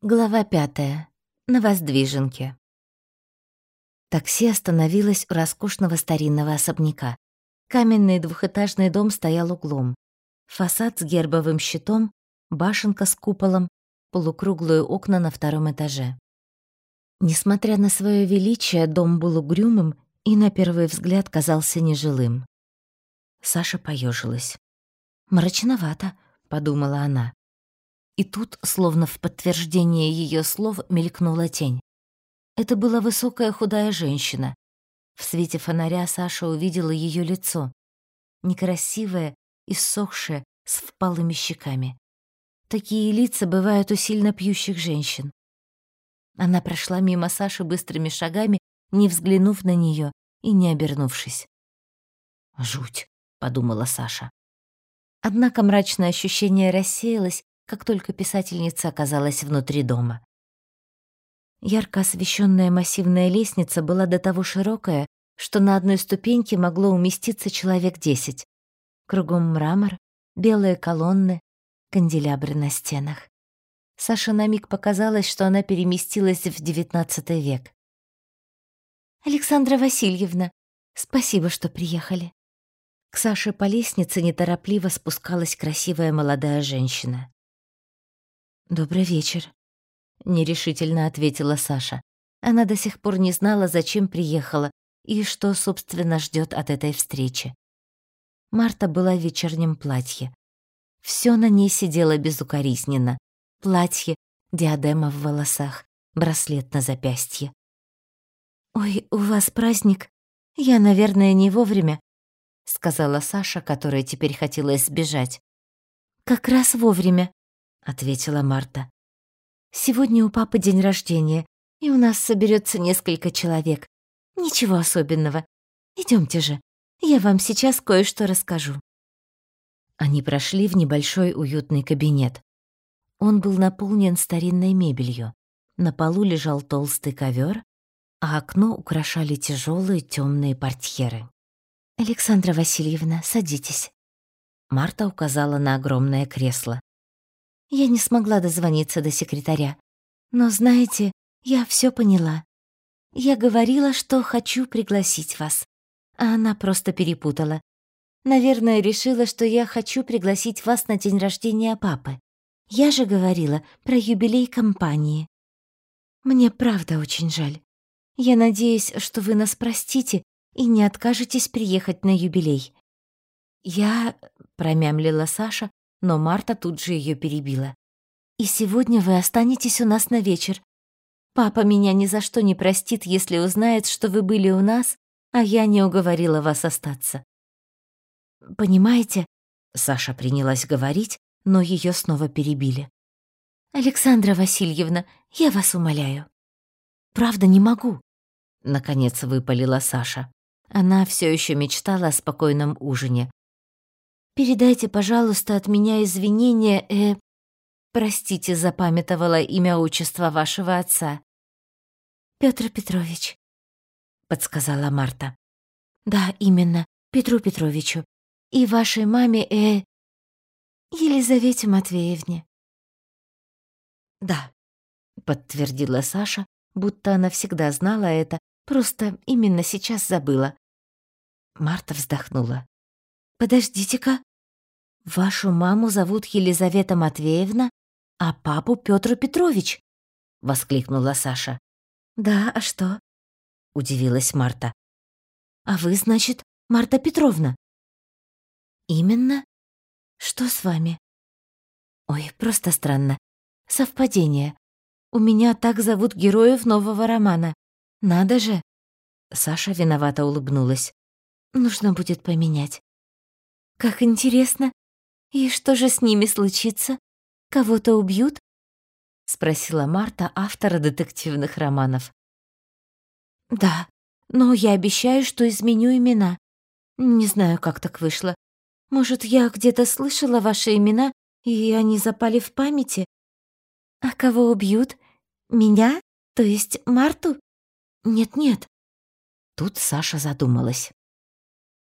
Глава пятая. На воздвиженке. Такси остановилось у роскошного старинного особняка. Каменный двухэтажный дом стоял углом. Фасад с гербовым щитом, башенка с куполом, полукруглые окна на втором этаже. Несмотря на свое величие, дом был угрюмым и на первый взгляд казался нежилым. Саша поежилась. «Мрачновато», — подумала она. И тут, словно в подтверждение ее слов, мелькнула тень. Это была высокая худая женщина. В свете фонаря Саша увидела ее лицо. Некрасивое, иссохшее, с впалыми щеками. Такие лица бывают у сильно пьющих женщин. Она прошла мимо Саши быстрыми шагами, не взглянув на нее и не обернувшись. «Жуть», — подумала Саша. Однако мрачное ощущение рассеялось, как только писательница оказалась внутри дома. Ярко освещенная массивная лестница была до того широкая, что на одной ступеньке могло уместиться человек десять. Кругом мрамор, белые колонны, канделябры на стенах. Саше на миг показалось, что она переместилась в девятнадцатый век. «Александра Васильевна, спасибо, что приехали». К Саше по лестнице неторопливо спускалась красивая молодая женщина. «Добрый вечер», — нерешительно ответила Саша. Она до сих пор не знала, зачем приехала и что, собственно, ждет от этой встречи. Марта была в вечернем платье. Все на ней сидело безукоризненно. Платье, диадема в волосах, браслет на запястье. «Ой, у вас праздник. Я, наверное, не вовремя», — сказала Саша, которая теперь хотела сбежать. «Как раз вовремя ответила Марта. Сегодня у папы день рождения, и у нас соберется несколько человек. Ничего особенного. Идемте же. Я вам сейчас кое-что расскажу. Они прошли в небольшой уютный кабинет. Он был наполнен старинной мебелью. На полу лежал толстый ковер, а окно украшали тяжелые темные портьеры. «Александра Васильевна, садитесь». Марта указала на огромное кресло. Я не смогла дозвониться до секретаря. Но знаете, я все поняла. Я говорила, что хочу пригласить вас, а она просто перепутала. Наверное, решила, что я хочу пригласить вас на день рождения папы. Я же говорила про юбилей компании. Мне правда очень жаль. Я надеюсь, что вы нас простите и не откажетесь приехать на юбилей. Я, промямлила Саша, но Марта тут же ее перебила. «И сегодня вы останетесь у нас на вечер. Папа меня ни за что не простит, если узнает, что вы были у нас, а я не уговорила вас остаться». «Понимаете?» — Саша принялась говорить, но ее снова перебили. «Александра Васильевна, я вас умоляю». «Правда, не могу», — наконец выпалила Саша. Она все еще мечтала о спокойном ужине, Передайте, пожалуйста, от меня извинения, э... Простите, запамятовала имя отчества вашего отца. Петр Петрович, подсказала Марта. Да, именно, Петру Петровичу. И вашей маме, э... Елизавете Матвеевне. Да, подтвердила Саша, будто она всегда знала это, просто именно сейчас забыла. Марта вздохнула. «Подождите-ка, «Вашу маму зовут Елизавета Матвеевна, а папу Петр Петрович», — воскликнула Саша. «Да, а что?» — удивилась Марта. «А вы, значит, Марта Петровна?» «Именно? Что с вами?» «Ой, просто странно. Совпадение. У меня так зовут героев нового романа. Надо же!» Саша виновато улыбнулась. «Нужно будет поменять». «Как интересно. «И что же с ними случится? Кого-то убьют?» — спросила Марта, автора детективных романов. «Да, но я обещаю, что изменю имена. Не знаю, как так вышло. Может, я где-то слышала ваши имена, и они запали в памяти? А кого убьют? Меня? То есть Марту? Нет-нет». Тут Саша задумалась.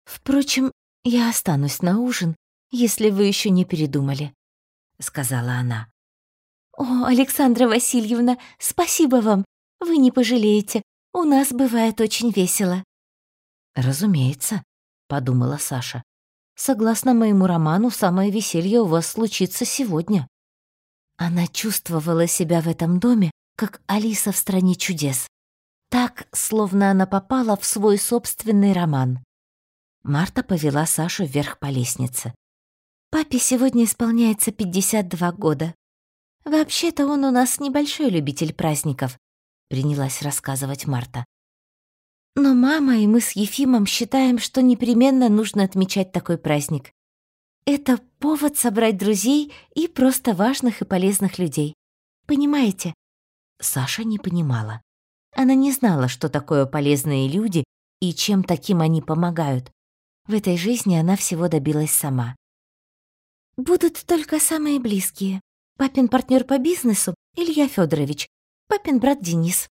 «Впрочем, я останусь на ужин если вы еще не передумали», — сказала она. «О, Александра Васильевна, спасибо вам! Вы не пожалеете, у нас бывает очень весело». «Разумеется», — подумала Саша. «Согласно моему роману, самое веселье у вас случится сегодня». Она чувствовала себя в этом доме, как Алиса в «Стране чудес». Так, словно она попала в свой собственный роман. Марта повела Сашу вверх по лестнице. «Папе сегодня исполняется 52 года. Вообще-то он у нас небольшой любитель праздников», — принялась рассказывать Марта. «Но мама и мы с Ефимом считаем, что непременно нужно отмечать такой праздник. Это повод собрать друзей и просто важных и полезных людей. Понимаете?» Саша не понимала. Она не знала, что такое полезные люди и чем таким они помогают. В этой жизни она всего добилась сама. «Будут только самые близкие. Папин партнер по бизнесу Илья Федорович, папин брат Денис».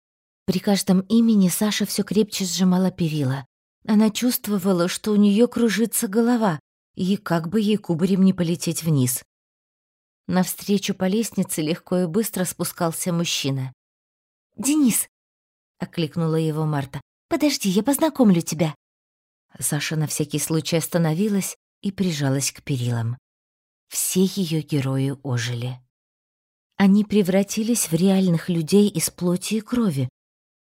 При каждом имени Саша все крепче сжимала перила. Она чувствовала, что у нее кружится голова, и как бы ей кубарем не полететь вниз. Навстречу по лестнице легко и быстро спускался мужчина. «Денис!» — окликнула его Марта. «Подожди, я познакомлю тебя». Саша на всякий случай остановилась и прижалась к перилам. Все ее герои ожили. Они превратились в реальных людей из плоти и крови.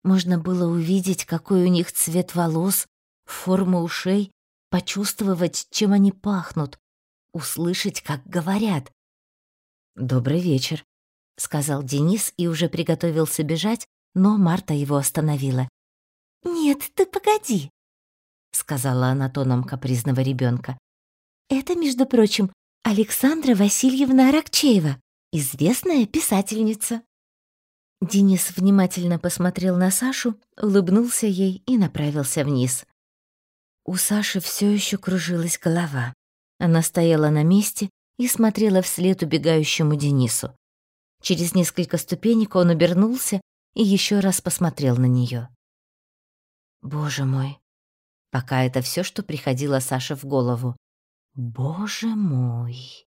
Можно было увидеть, какой у них цвет волос, форма ушей, почувствовать, чем они пахнут, услышать, как говорят. «Добрый вечер», — сказал Денис и уже приготовился бежать, но Марта его остановила. «Нет, ты погоди», — сказала она тоном капризного ребенка. «Это, между прочим, Александра Васильевна Аракчеева, известная писательница». Денис внимательно посмотрел на Сашу, улыбнулся ей и направился вниз. У Саши все еще кружилась голова. Она стояла на месте и смотрела вслед убегающему Денису. Через несколько ступенек он обернулся и еще раз посмотрел на нее. Боже мой. Пока это все, что приходило Саше в голову. Боже мой.